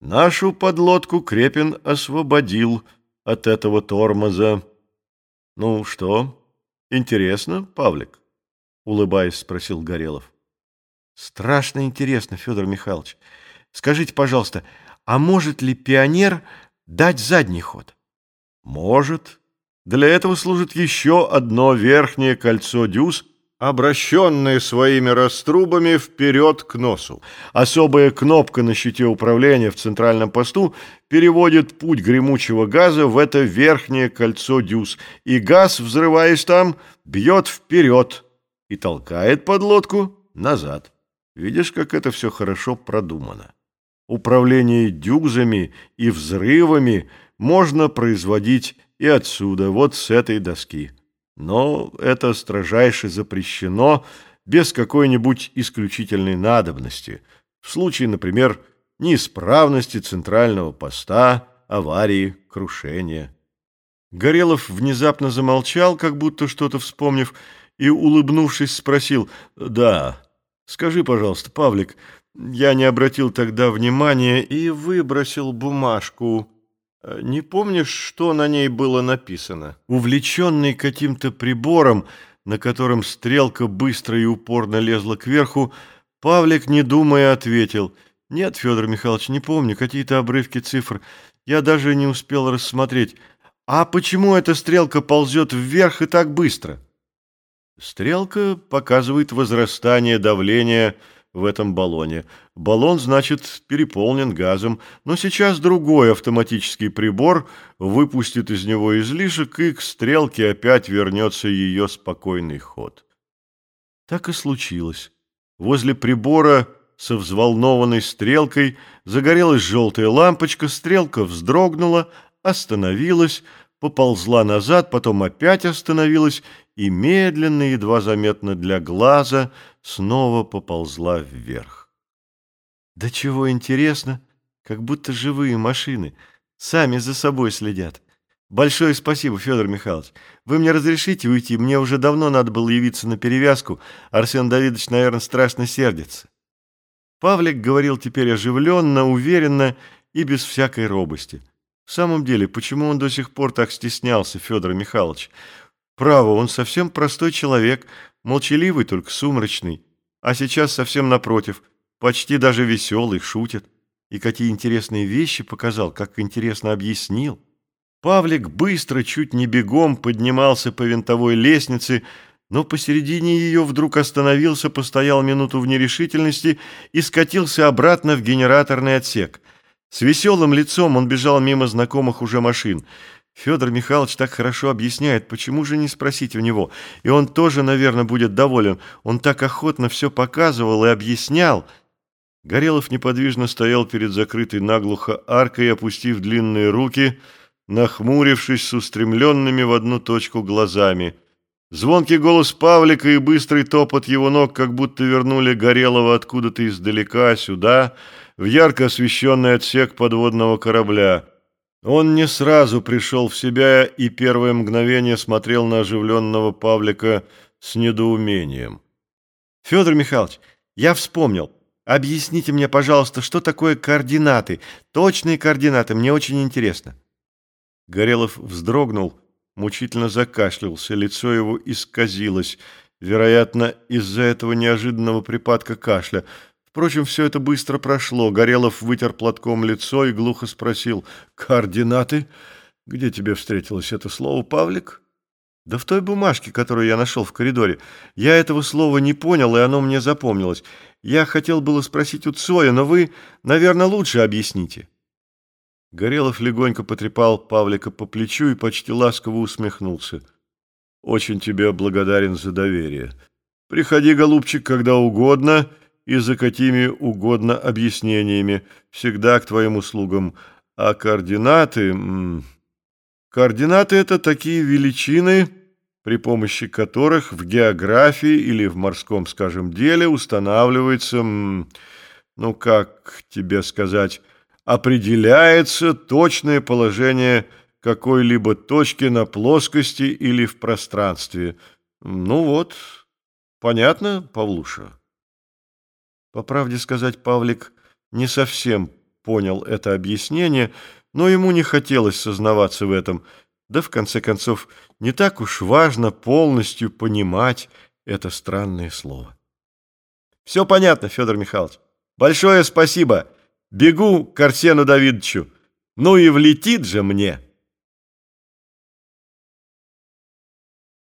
Нашу подлодку Крепин освободил от этого тормоза. Ну что, интересно, Павлик? Улыбаясь, спросил Горелов. Страшно интересно, Федор Михайлович. Скажите, пожалуйста, а может ли пионер дать задний ход? Может. Для этого служит еще одно верхнее кольцо дюз – обращенные своими раструбами вперед к носу. Особая кнопка на щите управления в центральном посту переводит путь гремучего газа в это верхнее кольцо дюз, и газ, взрываясь там, бьет вперед и толкает подлодку назад. Видишь, как это все хорошо продумано. Управление дюзами и взрывами можно производить и отсюда, вот с этой доски. Но это строжайше запрещено без какой-нибудь исключительной надобности. В случае, например, неисправности центрального поста, аварии, крушения. Горелов внезапно замолчал, как будто что-то вспомнив, и, улыбнувшись, спросил, «Да, скажи, пожалуйста, Павлик, я не обратил тогда внимания и выбросил бумажку». Э, не помнишь, что на ней было написано? Увлеченный каким-то прибором, на котором стрелка быстро и упорно лезла кверху, Павлик, не думая, ответил. «Нет, Федор Михайлович, не помню, какие-то обрывки цифр. Я даже не успел рассмотреть. А почему эта стрелка ползет вверх и так быстро?» Стрелка показывает возрастание давления в этом баллоне. Баллон, значит, переполнен газом, но сейчас другой автоматический прибор выпустит из него излишек, и к стрелке опять вернется ее спокойный ход. Так и случилось. Возле прибора со взволнованной стрелкой загорелась желтая лампочка, стрелка вздрогнула, остановилась, поползла назад, потом опять остановилась и медленно, едва заметно для глаза, снова поползла вверх. Да чего интересно, как будто живые машины, сами за собой следят. Большое спасибо, Федор Михайлович. Вы мне разрешите уйти? Мне уже давно надо было явиться на перевязку. Арсен Давидович, наверное, страшно сердится. Павлик говорил теперь оживленно, уверенно и без всякой робости. В самом деле, почему он до сих пор так стеснялся, Федор Михайлович? Право, он совсем простой человек, молчаливый, только сумрачный. А сейчас совсем напротив, почти даже веселый, шутит. И какие интересные вещи показал, как интересно объяснил. Павлик быстро, чуть не бегом, поднимался по винтовой лестнице, но посередине ее вдруг остановился, постоял минуту в нерешительности и скатился обратно в генераторный отсек. С веселым лицом он бежал мимо знакомых уже машин – Федор Михайлович так хорошо объясняет, почему же не спросить у него? И он тоже, наверное, будет доволен. Он так охотно все показывал и объяснял. Горелов неподвижно стоял перед закрытой наглухо аркой, опустив длинные руки, нахмурившись с устремленными в одну точку глазами. Звонкий голос Павлика и быстрый топот его ног как будто вернули Горелого откуда-то издалека сюда, в ярко освещенный отсек подводного корабля. Он не сразу пришел в себя и первое мгновение смотрел на оживленного Павлика с недоумением. «Федор Михайлович, я вспомнил. Объясните мне, пожалуйста, что такое координаты? Точные координаты, мне очень интересно». Горелов вздрогнул, мучительно закашлялся, лицо его исказилось, вероятно, из-за этого неожиданного припадка кашля – Впрочем, все это быстро прошло. Горелов вытер платком лицо и глухо спросил. «Координаты? Где тебе встретилось это слово, Павлик?» «Да в той бумажке, которую я нашел в коридоре. Я этого слова не понял, и оно мне запомнилось. Я хотел было спросить у Цоя, но вы, наверное, лучше объясните». Горелов легонько потрепал Павлика по плечу и почти ласково усмехнулся. «Очень тебе благодарен за доверие. Приходи, голубчик, когда угодно» и за какими угодно объяснениями, всегда к твоим услугам. А координаты... Координаты — это такие величины, при помощи которых в географии или в морском, скажем, деле устанавливается, ну, как тебе сказать, определяется точное положение какой-либо точки на плоскости или в пространстве. Ну вот, понятно, Павлуша? По правде сказать, Павлик не совсем понял это объяснение, но ему не хотелось сознаваться в этом. Да, в конце концов, не так уж важно полностью понимать это странное слово. Все понятно, Федор Михайлович. Большое спасибо. Бегу к Арсену Давидовичу. Ну и влетит же мне.